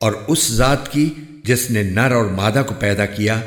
اور اس ذات کی جس نے نر اور مادہ کو پیدا کیا